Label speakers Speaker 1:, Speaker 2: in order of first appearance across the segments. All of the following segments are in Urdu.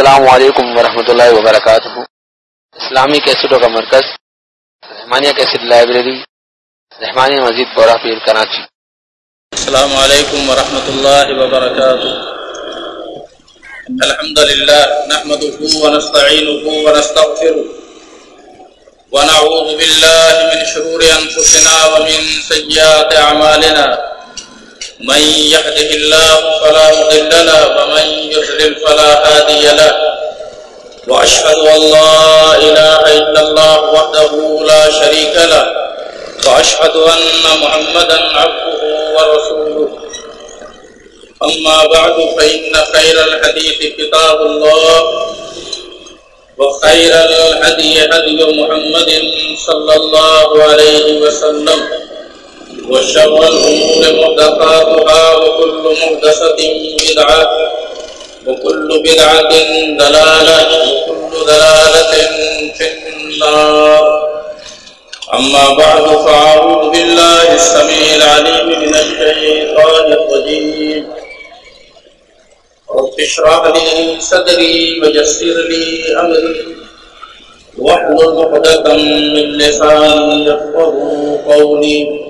Speaker 1: السلام علیکم ورحمۃ اللہ وبرکاتہ۔ اسلامی کیسٹوں کا مرکز، رحمانیہ کیسٹ لائبریری، رحمانیہ مزید بورا پیر کراچی۔
Speaker 2: السلام علیکم ورحمۃ اللہ وبرکاتہ۔ الحمد لله نحمده ونستعينه ونستغفره ونعوذ بالله من شرور أنفسنا ومن سيئات أعمالنا من يهده الله فلا مضل له، ومن يضلل فلا هادي له. وأشهد أن لا إله إلا الله وحده لا شريك له، وأشهد أن محمدا عبده ورسوله. أما بعد، فإن خير الحديث كتاب الله، وخير الهدي هدي محمد صلى الله عليه وسلم. وشر الأمور محدثاتها وكل محدثة بدعة وكل بدعة دلالة وكل دلالة في النار. أما بعد، فأعوذ بالله السميع العليم من الشيطان الرجيم. رب اشرح لي صدري ويسر لي امري واحلل عقدة من لساني يفقهوا قولي.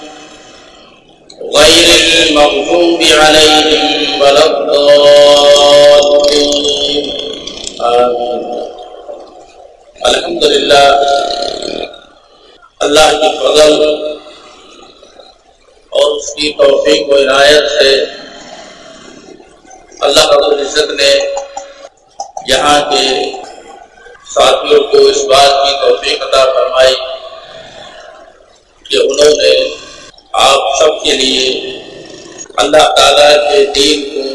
Speaker 2: غير المغضوب عليهم ولا الضالين. آمين. الحمد لله اللہ کی فضل اور اس کی توفیق و عنایت سے اللہ رب العزت نے یہاں کے ساتھیوں کو اس بات کی توفیق عطا فرمائی کہ انہوں نے آپ سب کے لیے اللہ تعالیٰ کے دین کو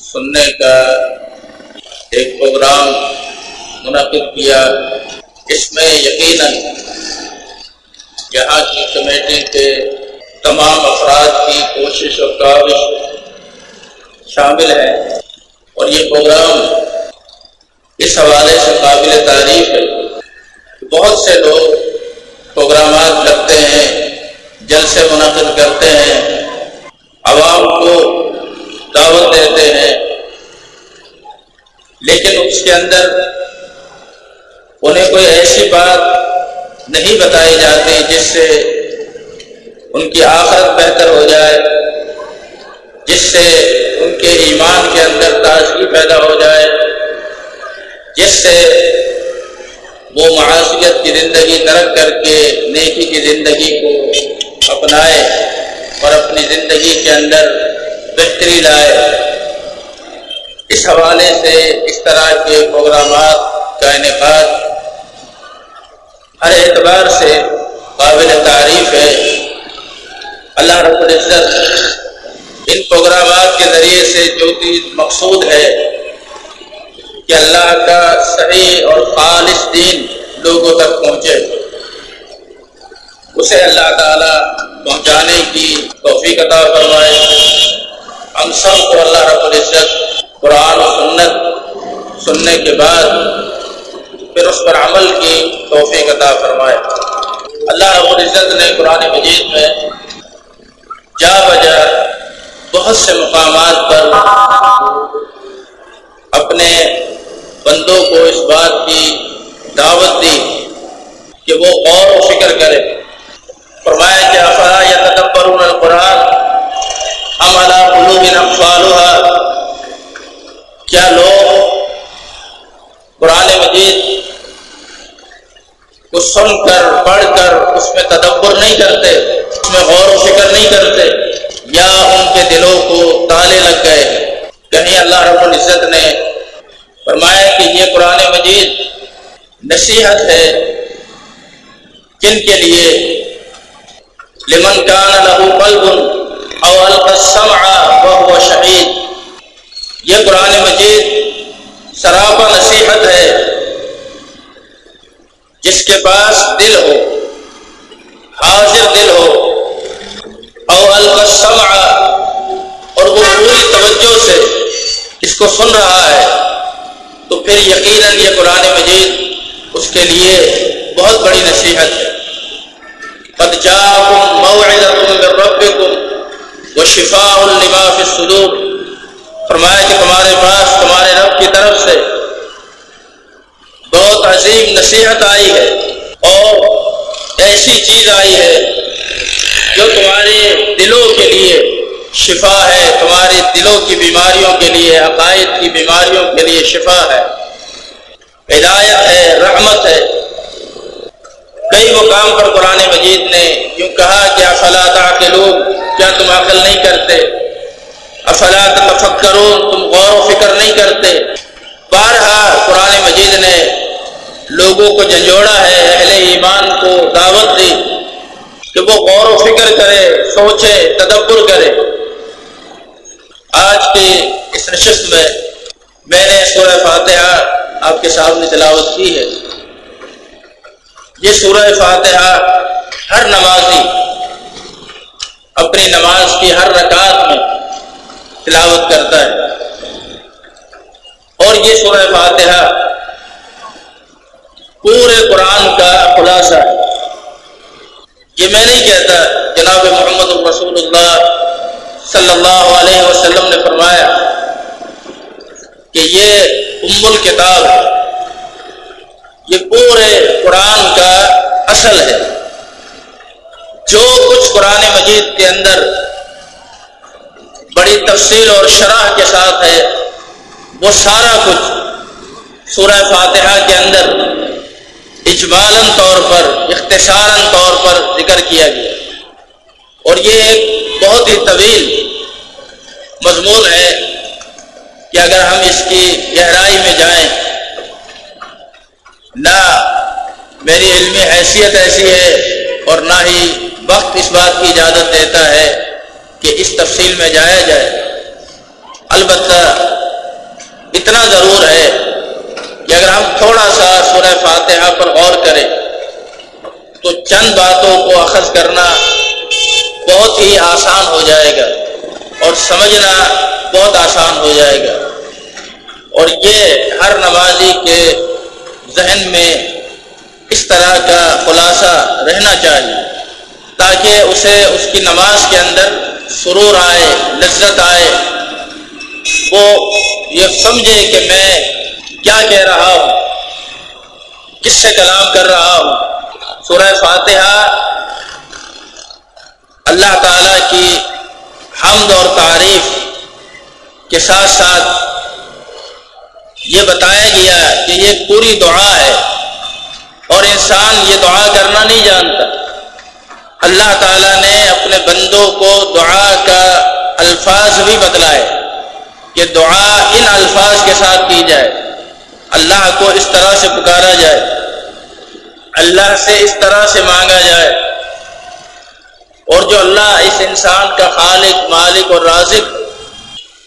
Speaker 2: سننے کا ایک پروگرام منعقد کیا۔ اس میں یقیناً یہاں کی کمیٹی کے تمام افراد کی کوشش اور کاوش شامل ہے اور یہ پروگرام اس حوالے سے قابل تعریف ہے۔ بہت سے لوگ پروگرامات کرتے ہیں۔ جلسے منعقد کرتے ہیں، عوام کو دعوت دیتے ہیں۔ لیکن اس کے اندر انہیں کوئی ایسی بات نہیں بتائی جاتی جس سے ان کی آخرت بہتر ہو جائے، جس سے ان کے ایمان کے اندر تازگی پیدا ہو جائے، جس سے وہ معاشیت کی زندگی ترک کر کے، نیکی کی زندگی کو اپنائے اور اپنی زندگی کے اندر بہتری لائے۔ اس حوالے سے اس طرح کے پروگرامات کا انعقاد ہر اعتبار سے قابل تعریف ہے۔ اللہ رب العزت ان پروگرامات کے ذریعے سے جو چیز مقصود ہے کہ اللہ کا صحیح اور خالص دین لوگوں تک پہنچے۔ اسے اللہ تعالی پہنچانے کی توفیق عطا فرمائے۔ ہم سب کو اللہ رب العزت قرآن و سنت سننے کے بعد پھر اس پر عمل کی توفیق عطا فرمائے۔ اللہ رب العزت نے قرآن مجید میں جا بجا بہت سے مقامات پر اپنے بندوں کو اس بات کی دعوت دی کہ وہ غور و فکر کرے۔ فرمایا کہ افرا یا تدبر القرآن ہم اللہ قلوب کیا لوگ قرآن مجید کو سن کر، پڑھ کر اس میں تدبر نہیں کرتے، اس میں غور و فکر نہیں کرتے، یا ان کے دلوں کو تالے لگ گئے کہیں یعنی اللہ رب العزت نے فرمایا کہ یہ قرآن مجید نصیحت ہے جن کے لیے لمن كان له قلب او القى السمع وهو شهيد. یہ قرآن مجید سراپا نصیحت ہے جس کے پاس دل ہو، حاضر دل ہو او القى اور وہ پوری توجہ سے اس کو سن رہا ہے، تو پھر یقیناً یہ قرآن مجید اس کے لیے بہت بڑی نصیحت ہے۔ قد موعظة من ربكم وشفاء لما في الصدور. فرمایا کہ تمہارے پاس، تمہارے رب کی طرف سے بہت عظیم نصیحت آئی ہے اور ایسی چیز آئی ہے جو تمہارے دلوں کے لیے شفا ہے، تمہارے دلوں کی بیماریوں کے لیے، عقائد کی بیماریوں کے لیے شفا ہے۔ ہدایت ہے، رحمت ہے۔ کئی مقام پر قرآن مجید نے یوں کہا کہ افلا کے لوگ کیا تم عقل نہیں کرتے؟ افلا تفکرو تم غور و فکر نہیں کرتے؟ بارہا قرآن مجید نے لوگوں کو جھنجھوڑا ہے، اہل ایمان کو دعوت دی کہ وہ غور و فکر کرے، سوچے، تدبر کرے۔ آج کی اس نشست میں میں نے سورہ فاتحہ آپ کے سامنے تلاوت کی ہے۔ یہ سورہ فاتحہ ہر نمازی اپنی نماز کی ہر رکعت میں تلاوت کرتا ہے۔ اور یہ سورہ فاتحہ پورے قرآن کا خلاصہ ہے۔ یہ میں نہیں کہتا، جناب محمد الرسول اللہ صلی اللہ علیہ وسلم نے فرمایا کہ یہ ام الکتاب ہے۔ یہ پورے قرآن کا اصل ہے۔ جو کچھ قرآن مجید کے اندر بڑی تفصیل اور شرح کے ساتھ ہے، وہ سارا کچھ سورہ فاتحہ کے اندر اجمالاً طور پر، اختصاراً طور پر ذکر کیا گیا۔ اور یہ ایک بہت ہی طویل مضمون ہے کہ اگر ہم اس کی گہرائی میں جائیں نہ میری علمی حیثیت ایسی ہے اور نہ ہی وقت اس بات کی اجازت دیتا ہے کہ اس تفصیل میں جایا جائے۔ البتہ اتنا ضرور ہے کہ اگر ہم تھوڑا سا سورہ فاتحہ پر غور کریں تو چند باتوں کو اخذ کرنا بہت ہی آسان ہو جائے گا اور سمجھنا بہت آسان ہو جائے گا۔ اور یہ ہر نمازی کے ذہن میں اس طرح کا خلاصہ رہنا چاہیے، تاکہ اسے اس کی نماز کے اندر سرور آئے، لذت آئے۔ وہ یہ سمجھے کہ میں کیا کہہ رہا ہوں، کس سے کلام کر رہا ہوں۔ سورہ فاتحہ اللہ تعالی کی حمد اور تعریف کے ساتھ ساتھ یہ بتایا گیا کہ یہ پوری دعا ہے اور انسان یہ دعا کرنا نہیں جانتا۔ اللہ تعالیٰ نے اپنے بندوں کو دعا کا الفاظ بھی بدلائے کہ دعا ان الفاظ کے ساتھ کی جائے۔ اللہ کو اس طرح سے پکارا جائے۔ اللہ سے اس طرح سے مانگا جائے۔ اور جو اللہ اس انسان کا خالق، مالک اور رازق،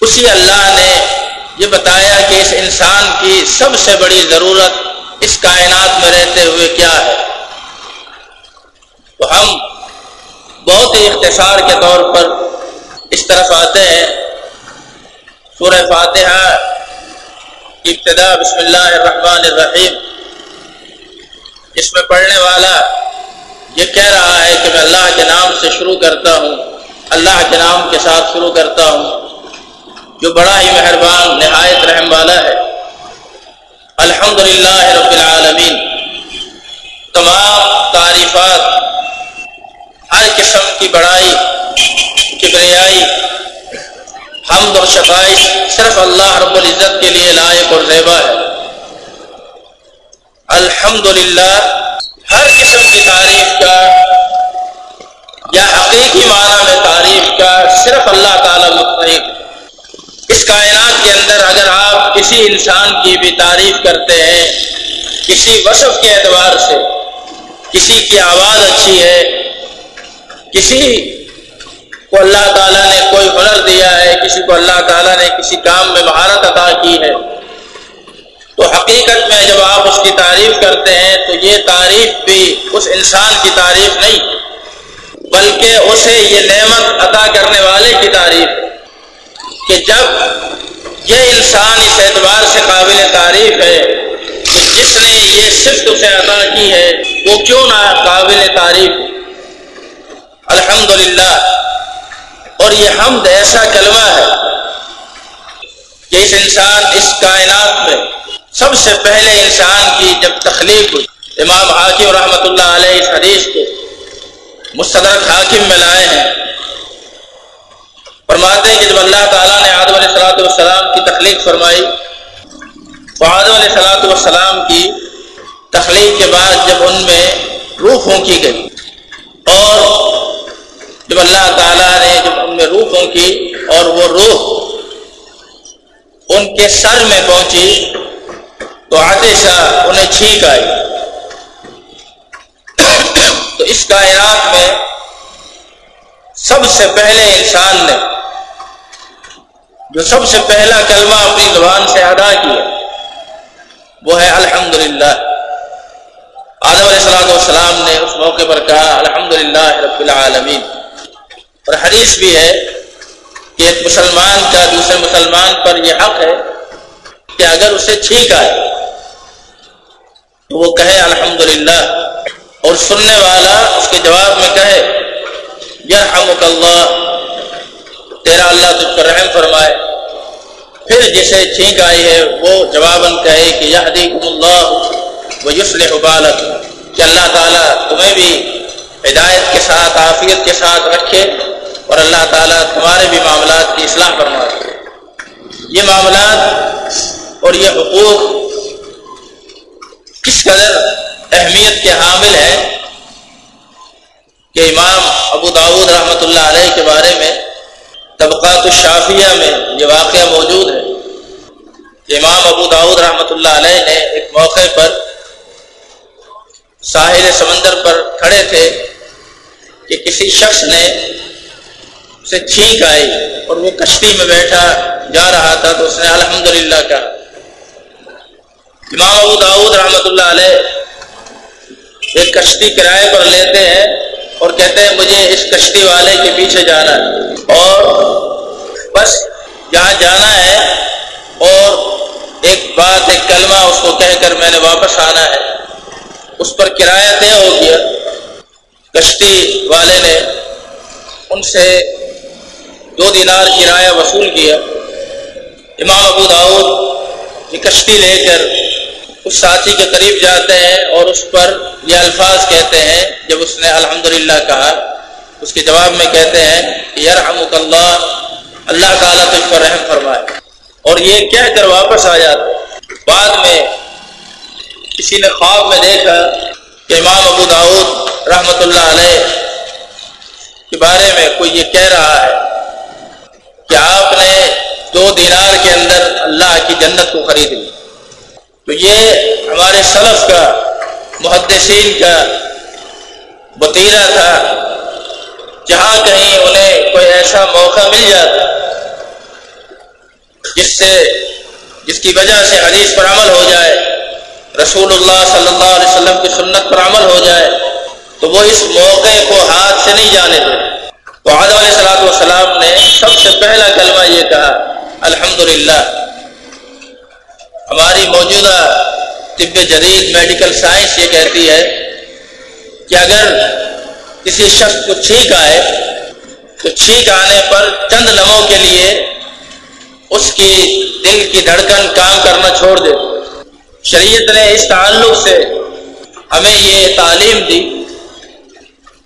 Speaker 2: اسی اللہ نے یہ بتایا کہ اس انسان کی سب سے بڑی ضرورت اس کائنات میں رہتے ہوئے کیا ہے؟ تو ہم بہت ہی اختصار کے طور پر اس طرف آتے ہیں۔ سورہ فاتحہ ابتدا، بسم اللہ الرحمن الرحیم۔ اس میں پڑھنے والا یہ کہہ رہا ہے کہ میں اللہ کے نام سے شروع کرتا ہوں، اللہ کے نام کے ساتھ شروع کرتا ہوں۔ جو بڑا ہی مہربان، نہایت رحم والا ہے۔ الحمد للہ رب العالمین۔ تمام تعریفات ہر قسم کی بڑائی کبریائی حمد اور شفائش صرف اللہ رب العزت کے لیے لائق اور زیبا ہے۔ الحمد للہ ہر قسم کی تعریف کا یا حقیقی معنی میں تعریف کا صرف اللہ تعالیٰ مستحق اس کائنات کے اندر اگر آپ کسی انسان کی بھی تعریف کرتے ہیں، کسی وصف کے اعتبار سے، کسی کی آواز اچھی ہے، کسی کو اللہ تعالیٰ نے کوئی ہنر دیا ہے، کسی کو اللہ تعالیٰ نے کسی کام میں مہارت عطا کی ہے، تو حقیقت میں جب آپ اس کی تعریف کرتے ہیں، تو یہ تعریف بھی اس انسان کی تعریف نہیں، بلکہ اسے یہ نعمت عطا کرنے والے کی تعریف کہ جب یہ انسان اس اعتبار سے قابل تعریف ہے کہ جس نے یہ صفت اسے عطا کی ہے، وہ کیوں نہ قابل تعریف الحمدللہ۔ اور یہ حمد ایسا کلمہ ہے کہ اس انسان، اس کائنات میں سب سے پہلے انسان کی جب تخلیق ہوئی۔ امام حاکم رحمۃ اللہ علیہ اس حدیث کو مستدرک حاکم میں لائے ہیں۔ فرماتے ہیں کہ جب اللہ تعالیٰ نے آدم علیہ السلاۃ والسلام کی تخلیق فرمائی تو آدم علیہ السلاۃ والسلام کی تخلیق کے بعد جب ان میں روح پھونکی گئی اور جب اللہ تعالیٰ نے جب ان میں روح پھونکی اور وہ روح ان کے سر میں پہنچی تو آتشا انہیں چھینک آئی تو اس کائنات میں سب سے پہلے انسان نے جو سب سے پہلا کلمہ اپنی زبان سے ادا کیا، وہ ہے الحمد للہ آدم علیہ السلام والسلام نے اس موقع پر کہا الحمد للہ رب العالمین۔ اور حدیث بھی ہے کہ ایک مسلمان کا دوسرے مسلمان پر یہ حق ہے کہ اگر اسے چھینک آئے، تو وہ کہے الحمد اور سننے والا اس کے جواب میں کہے یرحمک اللہ، تیرا اللہ تجھ پر رحم فرمائے۔ پھر جسے چھینک آئی ہے، وہ جواباً کہے کہ یہدیکم اللہ و یصلح بالک۔ کہ اللہ تعالیٰ تمہیں بھی ہدایت کے ساتھ، عافیت کے ساتھ رکھے اور اللہ تعالیٰ تمہارے بھی معاملات کی اصلاح فرما یہ معاملات اور یہ حقوق کس قدر اہمیت کے حامل ہیں؟ کہ امام ابو داود رحمۃ اللہ علیہ کے بارے میں طبقات الشافیہ میں یہ واقعہ موجود ہے کہ امام ابو داود رحمۃ اللہ علیہ نے ایک موقع پر ساحل سمندر پر کھڑے تھے کہ کسی شخص نے اسے چھینک آئی اور وہ کشتی میں بیٹھا جا رہا تھا تو اس نے الحمد للہ کہا۔ امام ابو داود رحمۃ اللہ علیہ ایک کشتی کرائے پر لیتے ہیں اور کہتے ہیں مجھے اس کشتی والے کے پیچھے جانا ہے۔ اور بس جہاں جانا ہے اور ایک بات، ایک کلمہ اس کو کہہ کر میں نے واپس آنا ہے۔ اس پر کرایہ طے ہو گیا۔ کشتی والے نے ان سے دو دینار کرایہ وصول کیا۔ امام ابو داود یہ کشتی لے کر اس ساتھی کے قریب جاتے ہیں اور اس پر یہ الفاظ کہتے ہیں، جب اس نے الحمدللہ کہا، اس کے جواب میں کہتے ہیں، یرحمک اللہ اللہ تعالیٰ تجھ پر رحم فرمائے۔ اور یہ کہہ کر واپس آ جاتے بعد میں کسی نے خواب میں دیکھا کہ امام ابو داود رحمۃ اللہ علیہ کے بارے میں کوئی یہ کہہ رہا ہے کہ آپ نے دو دینار کے اندر اللہ کی جنت کو خرید لی۔ تو یہ ہمارے سلف کا، محدثین کا بطیرہ تھا۔ جہاں کہیں انہیں کوئی ایسا موقع مل جاتا، جس سے، جس کی وجہ سے حدیث پر عمل ہو جائے، رسول اللہ صلی اللہ علیہ وسلم کی سنت پر عمل ہو جائے، تو وہ اس موقع کو ہاتھ سے نہیں جانے دے۔ تو آدم علیہ السلاۃ والسلام نے سب سے پہلا کلمہ یہ کہا الحمد ہماری موجودہ طب جدید میڈیکل سائنس یہ کہتی ہے کہ اگر کسی شخص کو چھینک آئے، تو چھینک آنے پر چند لمحوں کے لیے اس کی دل کی دھڑکن کام کرنا چھوڑ دے۔ شریعت نے اس تعلق سے ہمیں یہ تعلیم دی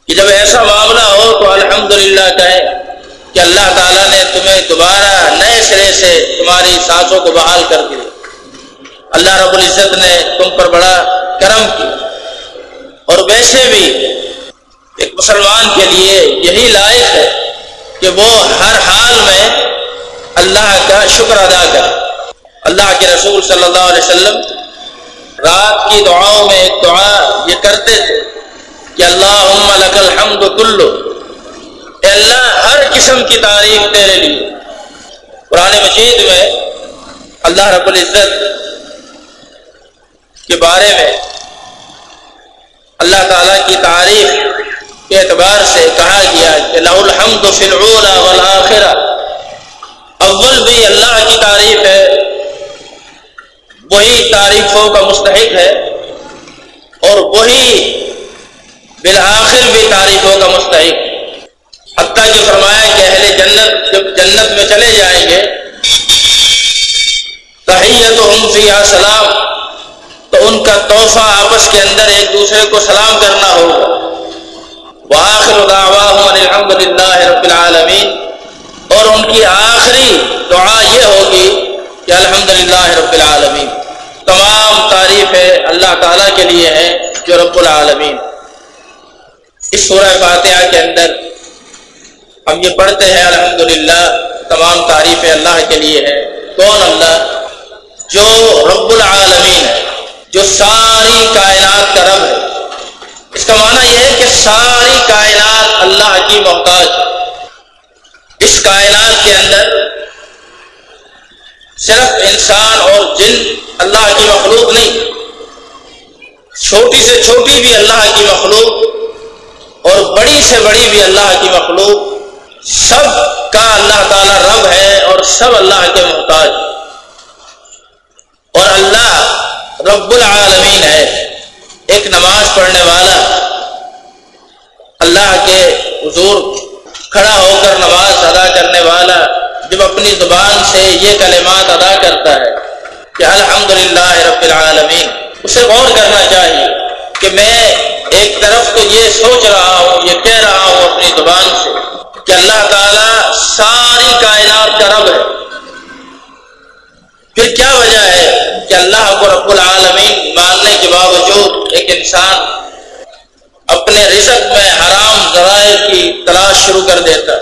Speaker 2: کہ جب ایسا معاملہ ہو تو الحمدللہ کہیں کہ اللہ تعالیٰ نے تمہیں دوبارہ نئے سرے سے تمہاری سانسوں کو بحال کر دیا۔ اللہ رب العزت نے تم پر بڑا کرم کیا۔ اور ویسے بھی ایک مسلمان کے لیے یہی لائق ہے کہ وہ ہر حال میں اللہ کا شکر ادا کرے۔ اللہ کے رسول صلی اللہ علیہ وسلم رات کی دعاؤں میں ایک دعا یہ کرتے تھے کہ اللہ لک الحمد کلو۔ اے اللہ، ہر قسم کی تعریف تیرے لیے۔ قرآن مجید میں اللہ رب العزت کے بارے میں اللہ تعالیٰ کی تعریف کے اعتبار سے کہا گیا کہ لاہ الحمد فلعلا والآخرہ۔ اول بھی اللہ کی تعریف ہے، وہی تعریفوں کا مستحق ہے، اور وہی بالآخر بھی تعریفوں کا مستحق۔ حتیٰ کہ فرمایا کہ اہل جنت جب جنت میں چلے جائیں گے تحیت ہم فیہ سلام۔ تو ان کا تحفہ آپس کے اندر ایک دوسرے کو سلام کرنا ہوگا۔ وآخر دعواہم الحمد للہ رب العالمین۔ اور ان کی آخری دعا یہ ہوگی کہ الحمد للہ رب العالمین۔ تمام تعریف ہے اللہ تعالیٰ کے لیے ہے جو رب العالمین۔ اس سورہ فاتحہ کے اندر ہم یہ پڑھتے ہیں الحمد للہ تمام تعریف اللہ کے لیے ہے کون اللہ؟ جو رب العالمین ہے۔ جو ساری کائنات کا رب ہے۔ اس کا معنی یہ ہے کہ ساری کائنات اللہ کی محتاج اس کائنات کے اندر صرف انسان اور جن اللہ کی مخلوق نہیں، چھوٹی سے چھوٹی بھی اللہ کی مخلوق اور بڑی سے بڑی بھی اللہ کی مخلوق سب کا اللہ تعالی رب ہے اور سب اللہ کے محتاج اور اللہ رب العالمین ہے۔ ایک نماز پڑھنے والا اللہ کے حضور کھڑا ہو کر نماز ادا کرنے والا جب اپنی زبان سے یہ کلمات ادا کرتا ہے کہ الحمد رب العالمین، اسے غور کرنا چاہیے کہ میں ایک طرف تو یہ سوچ رہا ہوں، یہ کہہ رہا ہوں اپنی زبان سے کہ اللہ تعالیٰ ساری کائنات کا رب ہے۔ پھر کیا وجہ ہے؟ کہ اللہ کو رب العالمین ماننے کے باوجود ایک انسان اپنے رزق میں حرام ذرائع کی تلاش شروع کر دیتا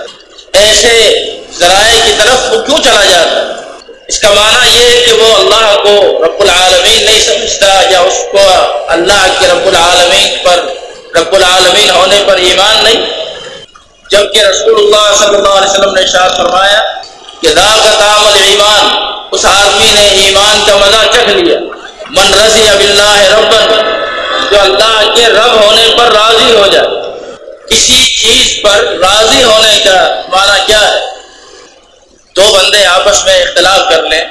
Speaker 2: ایسے ذرائع کی طرف وہ کیوں چلا جاتا اس کا معنی یہ ہے کہ وہ اللہ کو رب العالمین نہیں سمجھتا یا اس کو اللہ کے رب العالمین پر رب العالمین ہونے پر ایمان نہیں۔ جبکہ رسول اللہ صلی اللہ علیہ وسلم نے شاہ فرمایا کہ دا کا تعمل ایمان اس آدمی نے ایمان کا مزہ چکھ لیا۔ من رضی اب اللہ ربن، جو اللہ کے رب ہونے پر راضی ہو جائے۔ کسی چیز پر راضی ہونے کا معنی کیا ہے؟ دو بندے آپس میں اختلاف کر لیں۔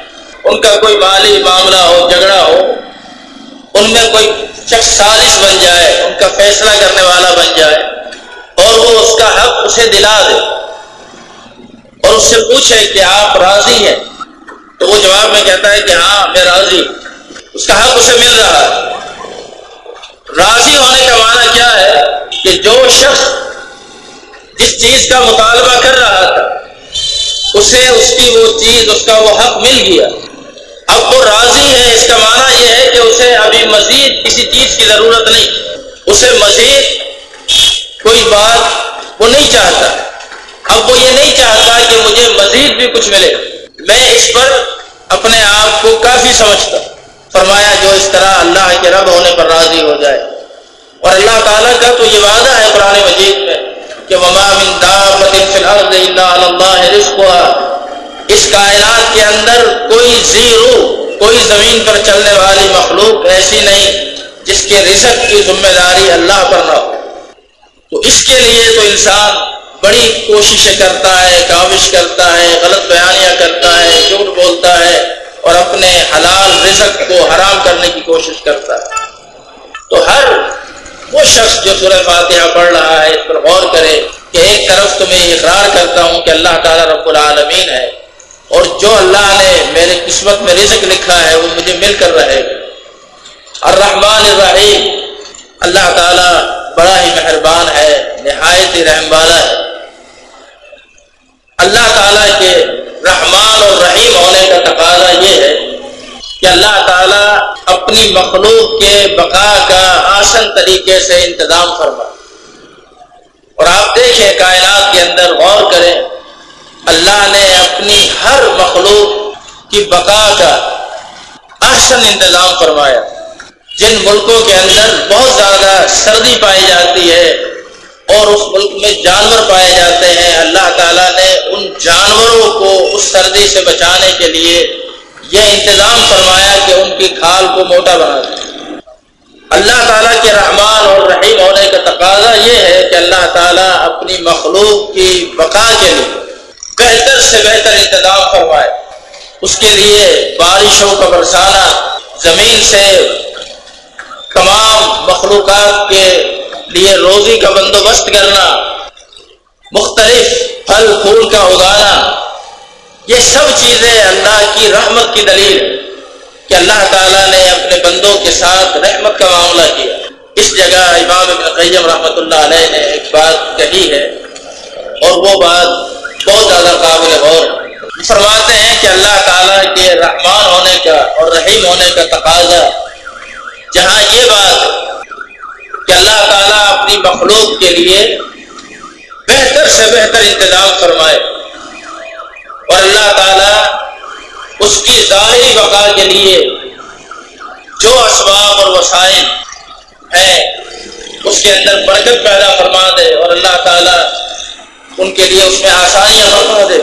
Speaker 2: ان کا کوئی مالی معاملہ ہو، جھگڑا ہو، ان میں کوئی شخص سازش بن جائے، ان کا فیصلہ کرنے والا بن جائے، اور وہ اس کا حق اسے دلا دے۔ اور اس سے پوچھے کہ آپ راضی ہیں؟ تو وہ جواب میں کہتا ہے کہ ہاں میں راضی اس کا حق اسے مل رہا ہے۔ راضی ہونے کا معنی کیا ہے کہ جو شخص جس چیز کا مطالبہ کر رہا تھا، اسے اس کی وہ چیز، اس کا وہ حق مل گیا۔ اب وہ راضی ہے، اس کا معنی یہ ہے کہ اسے ابھی مزید کسی چیز کی ضرورت نہیں۔ اسے مزید کوئی بات وہ نہیں چاہتا۔ اب وہ یہ نہیں چاہتا کہ مجھے مزید بھی کچھ ملے۔ میں اس پر اپنے آپ کو کافی سمجھتا فرمایا جو اس طرح اللہ کے رب ہونے پر راضی ہو جائے۔ اور اللہ تعالیٰ کا تو یہ وعدہ ہے قرآن مجید میں کہ وما من فی الارض الا اللہ رزقها۔ اس کائنات کے اندر کوئی زیرو، کوئی زمین پر چلنے والی مخلوق ایسی نہیں جس کے رزق کی ذمہ داری اللہ پر نہ ہو۔ تو اس کے لیے تو انسان بڑی کوششیں کرتا ہے، کاوش کرتا ہے، غلط بیانیاں کرتا ہے، جھوٹ بولتا ہے اور اپنے حلال رزق کو حرام کرنے کی کوشش کرتا ہے۔ تو ہر وہ شخص جو سورہ فاتحہ پڑھ رہا ہے، اس پر غور کرے کہ ایک طرف تو میں اقرار کرتا ہوں کہ اللہ تعالیٰ رب العالمین ہے اور جو اللہ نے میرے قسمت میں رزق لکھا ہے، وہ مجھے مل کر رہے گا۔ الرحمن الرحیم، اللہ تعالیٰ بڑا ہی مہربان ہے، نہایت ہی رحم والا ہے۔ اللہ تعالیٰ کے رحمان اور رحیم ہونے کا تقاضا یہ ہے کہ اللہ تعالیٰ اپنی مخلوق کے بقا کا آسن طریقے سے انتظام فرما۔ اور آپ دیکھیں کائنات کے اندر غور کریں، اللہ نے اپنی ہر مخلوق کی بقا کا آسن انتظام فرمایا۔ جن ملکوں کے اندر بہت زیادہ سردی پائی جاتی ہے اور اس ملک میں جانور پائے جاتے ہیں۔ اللہ تعالیٰ نے ان جانوروں کو اس سردی سے بچانے کے لیے یہ انتظام فرمایا کہ ان کی کھال کو موٹا بنا دیں۔ اللہ تعالیٰ کے رحمان اور رحیم ہونے کا تقاضا یہ ہے کہ اللہ تعالیٰ اپنی مخلوق کی بقا کے لیے بہتر سے بہتر انتظام فرمائے۔ اس کے لیے بارشوں کا برسانا زمین سے تمام مخلوقات کے لیے روزی کا بندوبست کرنا، مختلف پھل پھول کا اگانا، یہ سب چیزیں اللہ کی رحمت کی دلیل کہ اللہ تعالیٰ نے اپنے بندوں کے ساتھ رحمت کا معاملہ کیا۔ اس جگہ امام ابن قیم رحمۃ اللہ علیہ نے ایک بات کہی ہے اور وہ بات بہت زیادہ قابل غور فرماتے ہیں کہ اللہ تعالیٰ کے رحمان ہونے کا اور رحیم ہونے کا تقاضا، جہاں یہ بات کہ اللہ تعالیٰ اپنی مخلوق کے لیے بہتر سے بہتر انتظام فرمائے اور اللہ تعالیٰ اس کی ظاہری بقا کے لیے جو اسباب اور وسائل ہیں، اس کے اندر برکت پیدا فرما دے اور اللہ تعالیٰ ان کے لیے اس میں آسانیاں فرما دے۔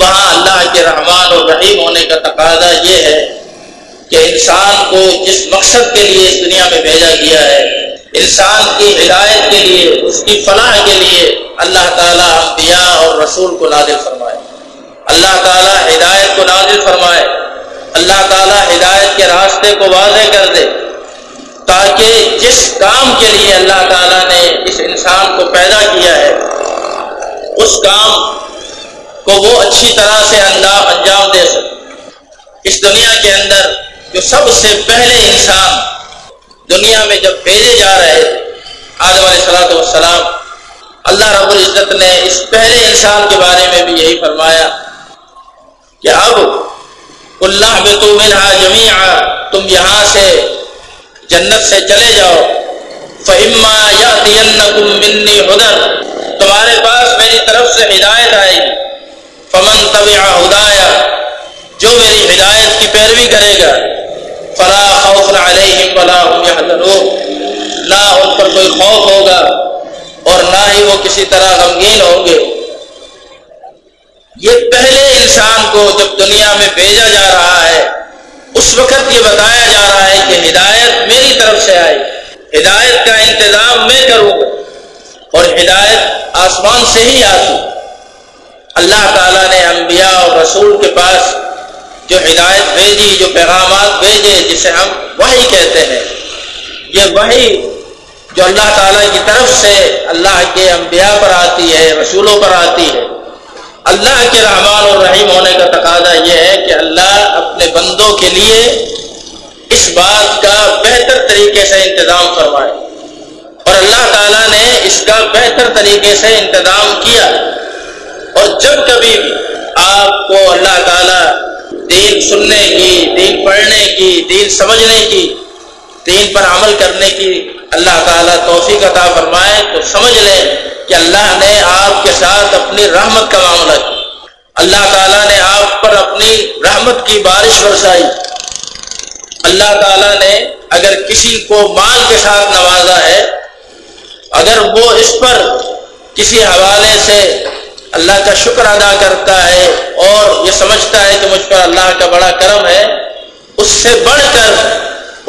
Speaker 2: وہاں اللہ کے رحمان اور رحیم ہونے کا تقاضا یہ ہے کہ انسان کو جس مقصد کے لیے اس دنیا میں بھیجا گیا ہے انسان کی ہدایت کے لیے، اس کی فلاح کے لیے اللہ تعالیٰ انبیاء اور رسول کو نازل فرمائے۔ اللہ تعالیٰ ہدایت کو نازل فرمائے۔ اللہ تعالیٰ ہدایت کے راستے کو واضح کر دے۔ تاکہ جس کام کے لیے اللہ تعالیٰ نے اس انسان کو پیدا کیا ہے، اس کام کو وہ اچھی طرح سے انجام دے سکے۔ اس دنیا کے اندر جو سب سے پہلے انسان دنیا میں جب بھیجے جا رہے آدم علیہ صلاحت والسلام، اللہ رب العزت نے اس پہلے انسان کے بارے میں بھی یہی فرمایا کہ اب اللہ میں تو منہا جمی تم یہاں سے جنت سے چلے جاؤ فہما یا منی ہدر، تمہارے پاس میری طرف سے ہدایت آئے گی۔ فمن طبع ہدایا جو میری ہدایت کی پیروی کرے گا فلا خوف علیہم ولا هم يحزنون نہ ان پر کوئی خوف ہوگا اور نہ ہی وہ کسی طرح غمگین ہوں گے۔ یہ پہلے انسان کو جب دنیا میں بھیجا جا رہا ہے، اس وقت یہ بتایا جا رہا ہے کہ ہدایت میری طرف سے آئی ہدایت کا انتظام میں کروں۔ گا اور ہدایت آسمان سے ہی آتی۔ اللہ تعالیٰ نے انبیاء اور رسول کے پاس جو ہدایت بھیجی، جو پیغامات بھیجے، جسے ہم وہی کہتے ہیں۔ یہ وہی جو اللہ تعالیٰ کی طرف سے اللہ کے انبیاء پر آتی ہے، رسولوں پر آتی ہے۔ اللہ کے رحمان اور رحیم ہونے کا تقاضا یہ ہے کہ اللہ اپنے بندوں کے لیے اس بات کا بہتر طریقے سے انتظام فرمائے۔ اور اللہ تعالیٰ نے اس کا بہتر طریقے سے انتظام کیا۔ اور جب کبھی بھی آپ کو اللہ تعالیٰ دین سننے کی، دین پڑھنے کی، دین سمجھنے کی، دین پر عمل کرنے کی اللہ تعالیٰ توفیق عطا فرمائے تو سمجھ لیں کہ اللہ نے آپ کے ساتھ اپنی رحمت کا معاملہ کیا۔ اللہ تعالیٰ نے آپ پر اپنی رحمت کی بارش برسائی۔ اللہ تعالیٰ نے اگر کسی کو مال کے ساتھ نوازا ہے، اگر وہ اس پر کسی حوالے سے اللہ کا شکر ادا کرتا ہے اور یہ سمجھتا ہے کہ مجھ پر اللہ کا بڑا کرم ہے، اس سے بڑھ کر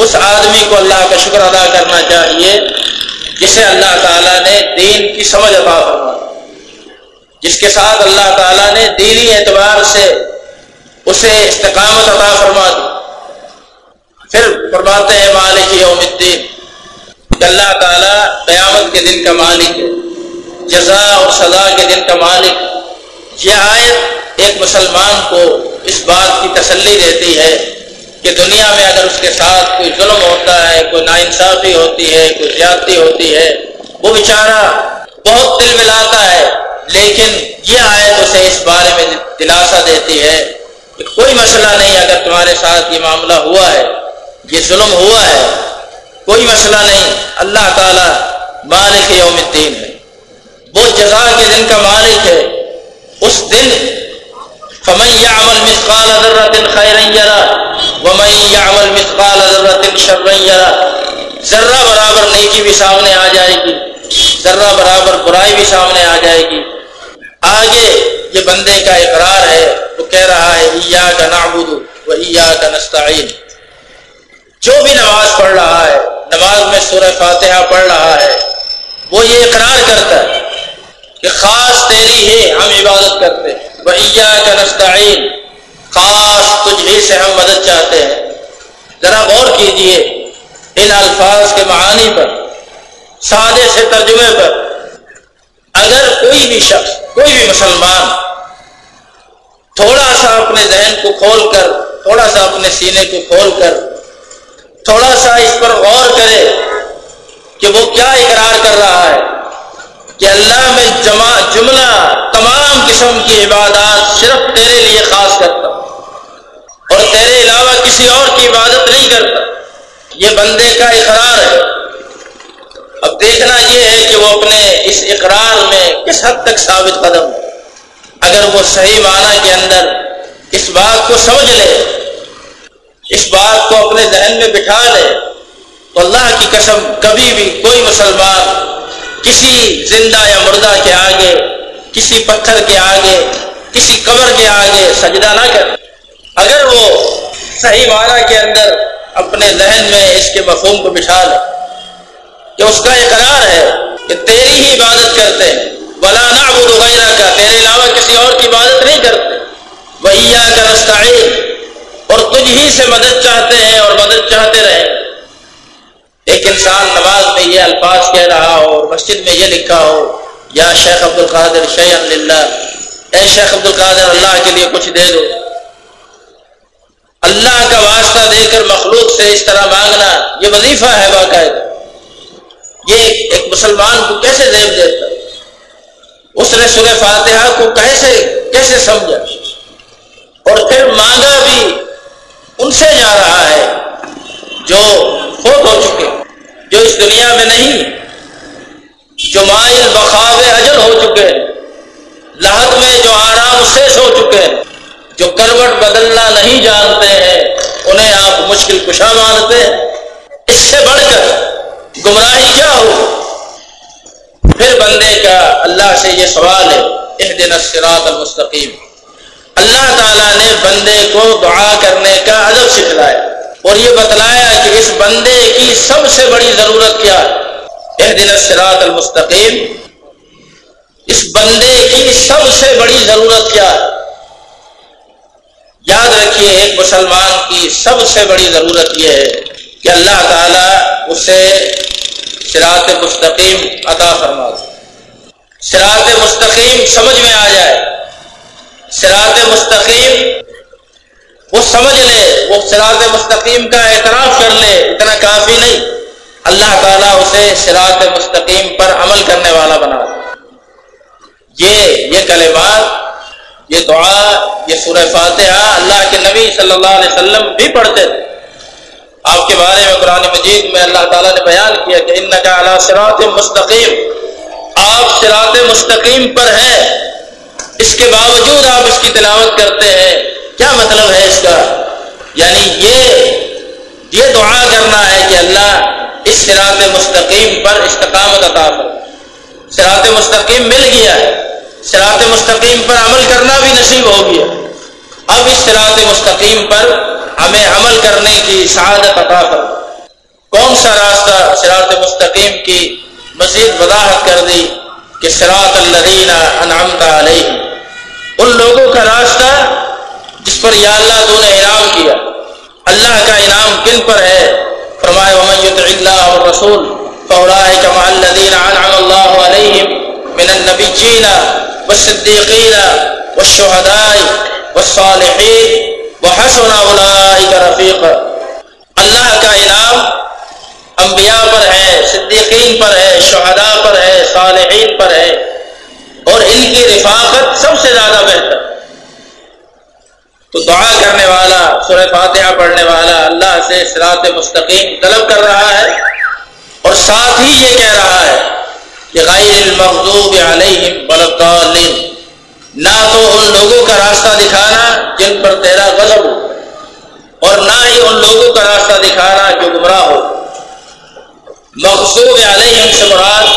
Speaker 2: اس آدمی کو اللہ کا شکر ادا کرنا چاہیے، جسے اللہ تعالیٰ نے دین کی سمجھ عطا فرما جس کے ساتھ اللہ تعالیٰ نے دینی اعتبار سے اسے استقامت عطا فرما دی پھر فرماتے ہیں مالک یوم الدین، کہ اللہ تعالیٰ قیامت کے دن کا مالک ہے۔ جزا اور سزا کے دن کا مالک یہ آیت ایک مسلمان کو اس بات کی تسلی دیتی ہے کہ دنیا میں اگر اس کے ساتھ کوئی ظلم ہوتا ہے، کوئی ناانصافی ہوتی ہے، کوئی زیادتی ہوتی ہے، وہ بیچارہ بہت دل ملاتا ہے، لیکن یہ آیت اسے اس بارے میں دلاسا دیتی ہے کہ کوئی مسئلہ نہیں اگر تمہارے ساتھ یہ معاملہ ہوا ہے، یہ ظلم ہوا ہے، کوئی مسئلہ نہیں۔ اللہ تعالیٰ مالک یوم الدین ہے۔ وہ جزا کے دن کا مالک ہے۔ اس دن فمن يعمل مثقال ذرة خيرا يرى ومن يعمل مثقال ذرة شرا يرى ذرہ برابر نیکی بھی سامنے آ جائے گی۔ ذرہ برابر برائی بھی سامنے آ جائے گی۔ آگے یہ بندے کا اقرار ہے۔ وہ کہہ رہا ہے ایا کا نعبد و ایا کا نستعین جو بھی نماز پڑھ رہا ہے، نماز میں سورہ فاتحہ پڑھ رہا ہے، وہ یہ اقرار کرتا ہے۔ کہ خاص تیری ہے ہم عبادت کرتے بھیا کا نستعین۔ خاص تجھ ہی سے ہم مدد چاہتے ہیں۔ ذرا غور کیجیے ان الفاظ کے معانی پر، سادے سے ترجمے پر۔ اگر کوئی بھی شخص، کوئی بھی مسلمان تھوڑا سا اپنے ذہن کو کھول کر، تھوڑا سا اپنے سینے کو کھول کر، تھوڑا سا اس پر غور کرے کہ وہ کیا اقرار کر رہا ہے۔ کہ اللہ میں جمع، جملہ تمام قسم کی عبادات صرف تیرے لیے خاص کرتا اور تیرے علاوہ کسی اور کی عبادت نہیں کرتا۔ یہ بندے کا اقرار ہے۔ اب دیکھنا یہ ہے کہ وہ اپنے اس اقرار میں کس حد تک ثابت قدم اگر وہ صحیح معنی کے اندر اس بات کو سمجھ لے، اس بات کو اپنے ذہن میں بٹھا لے، تو اللہ کی قسم کبھی بھی کوئی مسلمان کسی زندہ یا مردہ کے آگے، کسی پتھر کے آگے، کسی قبر کے آگے سجدہ نہ کر۔ اگر وہ صحیح معنی کے اندر اپنے ذہن میں اس کے مفہوم کو بٹھا لے کہ اس کا اقرار ہے کہ تیری ہی عبادت کرتے ہیں۔ بلا نعبد غیرہ کا تیرے علاوہ کسی اور کی عبادت نہیں کرتے۔ وہیا کا رستہ اور تجھ ہی سے مدد چاہتے ہیں اور مدد چاہتے رہیں۔ ایک انسان نماز میں یہ الفاظ کہہ رہا ہو اور مسجد میں یہ لکھا ہو، یا شیخ عبد القادر شیخ اللہ اے شیخ عبد القادر اللہ کے لیے کچھ دے دو۔ اللہ کا واسطہ دے کر مخلوق سے اس طرح مانگنا، یہ وظیفہ ہے باقاعدہ۔ یہ ایک مسلمان کو کیسے زیب دیتا؟ اس نے سورہ فاتحہ کو کیسے کیسے سمجھا؟ اور پھر مانگا بھی ان سے جا رہا ہے جو فوت ہو چکے۔ جو اس دنیا میں نہیں، جو مائل بخاب اجل ہو چکے ہیں لاہت میں جو آرام شیش ہو چکے جو کروٹ بدلنا نہیں جانتے ہیں، انہیں آپ مشکل کشا مانتے ہیں۔ اس سے بڑھ کر گمراہی کیا ہو؟ پھر بندے کا اللہ سے یہ سوال ہے ایک دن المستقیم۔ اللہ تعالیٰ نے بندے کو دعا کرنے کا ادب سکھلایا۔ اور یہ بتلایا کہ اس بندے کی سب سے بڑی ضرورت کیا ہے؟ ایک دن المستقیم۔ اس بندے کی سب سے بڑی ضرورت کیا ہے؟ یاد رکھیے، ایک مسلمان کی سب سے بڑی ضرورت یہ ہے کہ اللہ تعالیٰ اسے سراط مستقیم عطا فرما سراط مستقیم سمجھ میں آ جائے۔ سراط مستقیم وہ سمجھ لے، وہ سراط مستقیم کا اعتراف کر لے، اتنا کافی نہیں۔ اللہ تعالیٰ اسے سراط مستقیم پر عمل کرنے والا بنا یہ یہ کلمات، یہ دعا، یہ سورہ فاتحہ اللہ کے نبی صلی اللہ علیہ وسلم بھی پڑھتے تھے۔ آپ کے بارے میں قرآن مجید میں اللہ تعالیٰ نے بیان کیا کہ ان کا سرات مستقیم۔ آپ سرات مستقیم پر ہیں۔ اس کے باوجود آپ اس کی تلاوت کرتے مطلب ہے اس کا؟ یعنی یہ یہ دعا کرنا ہے کہ اللہ اس سرات مستقیم پر استقامت عطا کر سرات مستقیم مل گیا ہے۔ سرات مستقیم پر عمل کرنا بھی نصیب ہو گیا اب اس سرات مستقیم پر ہمیں عمل کرنے کی سعادت عطا کر کون سا راستہ سراط مستقیم کی مزید وضاحت کر دی کہ سراط الدین انعمت علیہ ان لوگوں کا راستہ جس پر یا اللہ تو نے انعام کیا۔ اللہ کا انعام کن پر ہے؟ فرمائے ومن اللہ اور رسول فورائے کما الدین انعم اللہ علیہم من النبیین والصدیقین والشہداء والصالحین وہ حسن رفیق اللہ کا انعام انبیاء پر ہے، صدیقین پر ہے، شہداء پر ہے، صالحین پر ہے اور ان کی رفاقت سب سے زیادہ بہتر۔ تو دعا کرنے والا، سورہ فاتحہ پڑھنے والا اللہ سے سرات مستقیم طلب کر رہا ہے اور ساتھ ہی یہ کہہ رہا ہے کہ غیر المغضوب علیہم ولدالین نہ تو ان لوگوں کا راستہ دکھانا جن پر تیرا غضب ہو اور نہ ہی ان لوگوں کا راستہ دکھانا جو گمراہ ہو۔ مقصوب علیہم سے مراد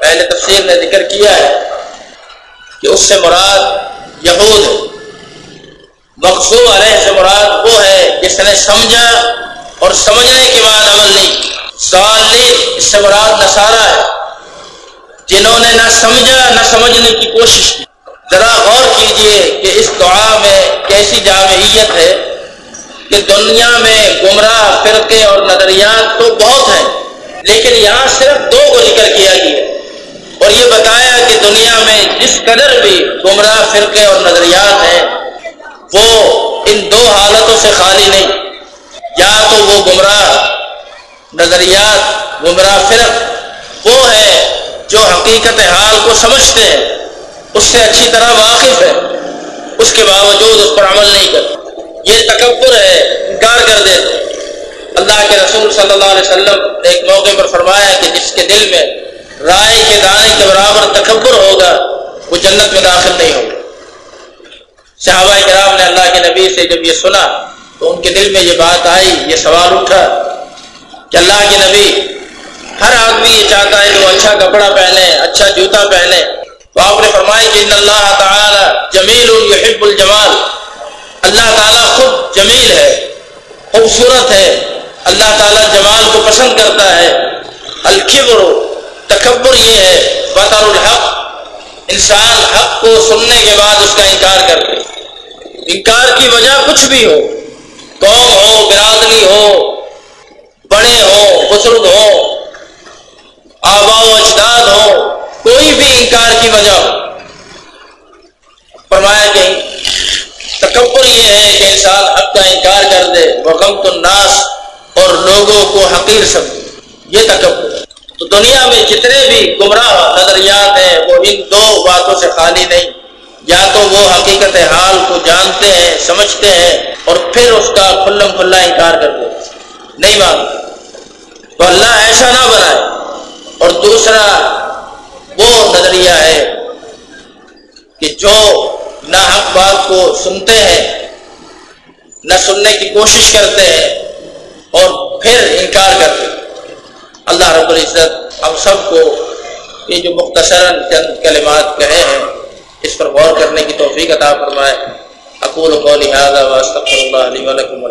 Speaker 2: پہلے تفسیر نے ذکر کیا ہے کہ اس سے مراد یہود ہے۔ مقصوب علیہ سے مراد وہ ہے جس نے سمجھا اور سمجھنے کے بعد عمل نہیں اس سے مراد نصارہ ہے، جنہوں نے نہ سمجھا، نہ سمجھنے کی کوشش کی۔ ذرا غور کیجیے کہ اس دعا میں کیسی جامعیت ہے کہ دنیا میں گمراہ فرقے اور نظریات تو بہت ہیں، لیکن یہاں صرف دو کو ذکر کیا گیا۔ اور یہ بتایا کہ دنیا میں جس قدر بھی گمراہ فرقے اور نظریات ہیں وہ ان دو حالتوں سے خالی نہیں۔ یا تو وہ گمراہ نظریات، گمراہ فرق وہ ہے جو حقیقت حال کو سمجھتے ہیں، اس سے اچھی طرح واقف ہے۔ اس کے باوجود اس پر عمل نہیں کرتے۔ یہ تکبر ہے، انکار کر دیتے اللہ کے رسول صلی اللہ علیہ وسلم نے ایک موقع پر فرمایا کہ جس کے دل میں رائے کے دانے کے برابر تکبر ہوگا، وہ جنت میں داخل نہیں ہوگا۔ صحابہ کرام نے اللہ کے نبی سے جب یہ سنا تو ان کے دل میں یہ بات آئی، یہ سوال اٹھا کہ اللہ کے نبی ہر آدمی یہ چاہتا ہے کہ وہ اچھا کپڑا پہنے اچھا جوتا پہنے۔ تو آپ نے فرمایا کہ ان اللہ تعالی جمیل یحب الجمال۔ اللہ تعالیٰ خود جمیل ہے، خوبصورت ہے۔ اللہ تعالیٰ جمال کو پسند کرتا ہے۔ الکبر، تکبر یہ ہے، بطر الحق۔ انسان حق کو سننے کے بعد اس کا انکار کر دے انکار کی وجہ کچھ بھی ہو۔ قوم ہو، برادری ہو، بڑے ہوں بزرگ ہوں آبا و اجداد ہو، کوئی بھی انکار کی وجہ ہو۔ فرمایا کہ تکبر یہ ہے کہ انسان حق کا انکار کر دے۔ وہ تو ناس اور لوگوں کو حقیر سمجھے۔ یہ تکبر ہے۔ تو دنیا میں جتنے بھی گمراہ نظریات ہیں، وہ ان دو باتوں سے خالی نہیں۔ یا تو وہ حقیقت حال کو جانتے ہیں، سمجھتے ہیں اور پھر اس کا کھلم کھلا انکار کر دیتے نہیں مانتے۔ تو اللہ ایسا نہ بنائے۔ اور دوسرا وہ نظریہ ہے کہ جو نہ حق بات کو سنتے ہیں، نہ سننے کی کوشش کرتے ہیں اور پھر انکار کرتے ہیں۔ اللہ رب العزت ہم سب کو یہ جو مختصراً چند کلمات کہے ہیں، اس پر غور کرنے کی توفیق عطا فرمائے۔ اقول کو لہٰذا واسطر اللہ علیہ ولکم